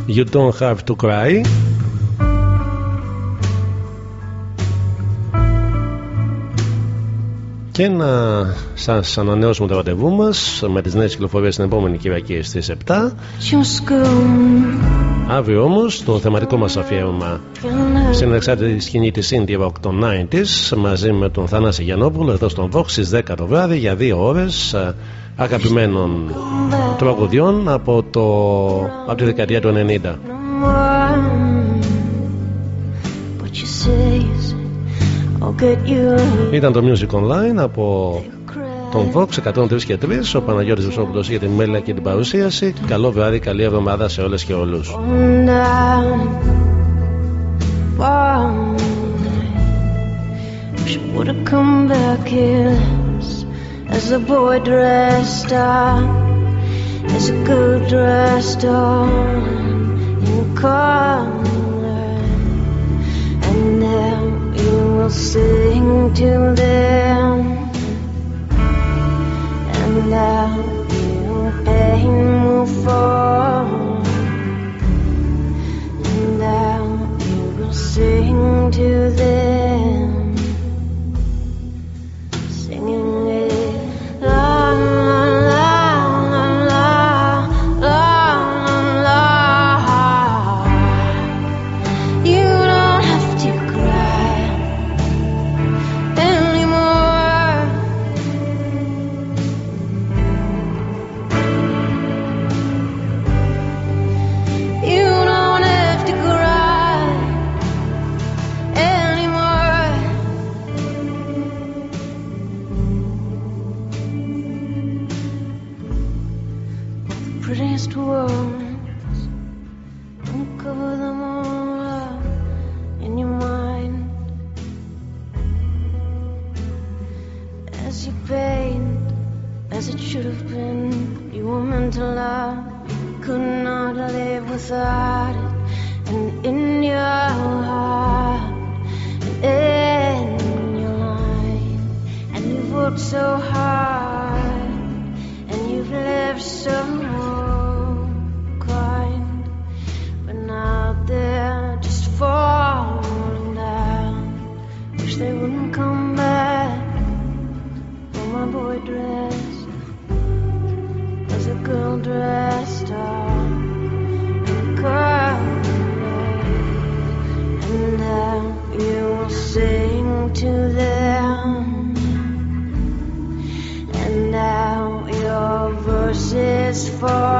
You Don't Have To Cry. Και να σας ανανεώσουμε το ραντεβού μας με τις νέες κυκλοφορίες την επόμενη Κυριακή στις 7 Your school Αύριο όμως το θεματικό μας αφιέρωμα στην εξάρτητη σκηνή της Indie Rock των 90s μαζί με τον Θανάση Γιαννόπουλο εδώ στον Vox στις 10 το βράδυ για δύο ώρες ε, αγαπημένων τραγουδιών από, το, από τη δεκαετία του 90. But you say, I'll get you Ήταν το Music Online από τον Vox 103 και 3 ο Παναγιώτης Βουσόπουλος για την μέλα και την παρουσίαση καλό βράδυ, καλή εβδομάδα σε όλες και όλους Wow. She would have come back here as a boy dressed up, as a girl dressed up in color, and now you will sing to them, and now your pain will fall. And now sing to them, for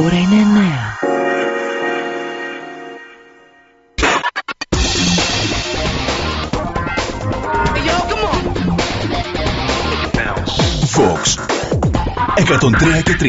ώρα είναι 9. Fox 103 και 3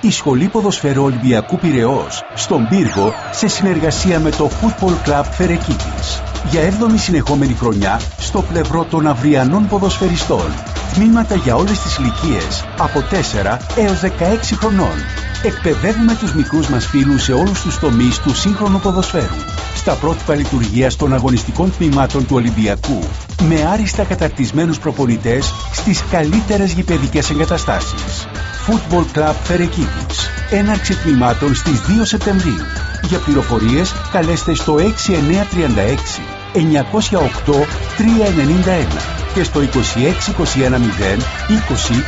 Η Σχολή Ποδοσφαίρου Ολυμπιακού Πυραιός στον Πύργο σε συνεργασία με το Football Club Φερεκίδης για 7η συνεχόμενη χρονιά στο πλευρό των αυριανών ποδοσφαιριστών. Τμήματα για όλες τις ηλικίες από 4 έως 16 χρονών. Εκπαιδεύουμε τους μικρούς μας φίλους σε όλους τους τομείς του σύγχρονου ποδοσφαίρου. Στα πρότυπα λειτουργίας των αγωνιστικών τμήματων του Ολυμπιακού. Με άριστα καταρτισμένους προπονητές στις καλύτερες γηπαιδικές εγκαταστάσεις. Football Club Φερεκίδης. Έναρξη τμήματων στις 2 Σεπτεμβρίου. Για πληροφορίες καλέστε στο 6936 908 391 και στο 26210 20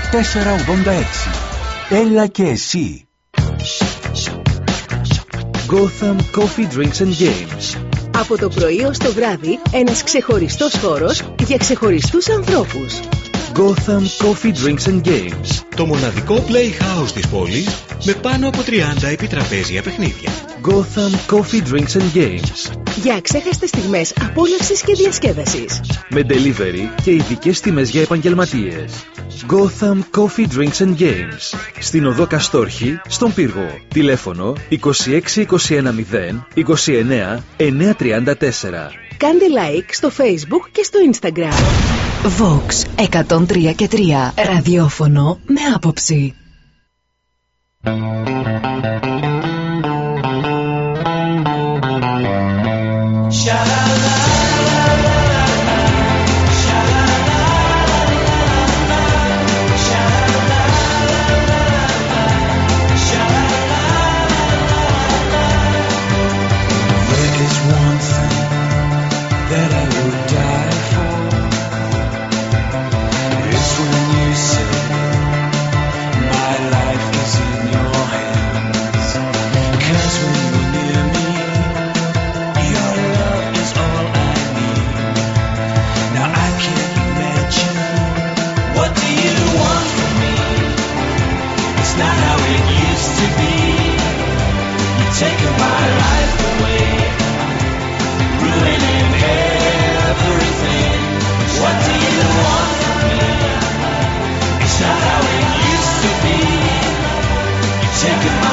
486. Έλα και εσύ. Gotham Coffee Drinks and Games. Από το πρωί ως το βράδυ, ένας ξεχωριστός χώρος για ξεχωριστούς ανθρώπους. Gotham Coffee Drinks and Games. Το μοναδικό playhouse της πόλης με πάνω από 30 επιτραπέζια παιχνίδια. Gotham Coffee Drinks and Games. Για ξέχαστες στιγμές απόλαυσης και διασκέδασης. Με delivery και ειδικές τιμές για επαγγελματίες. Gotham Coffee Drinks and Games. Στην οδό Καστόρχη, στον Πύργο. Τηλέφωνο 26210 29 934. Κάντε like στο facebook και στο instagram. Vox 103 και 3. Ραδιόφωνο με άποψη. take it.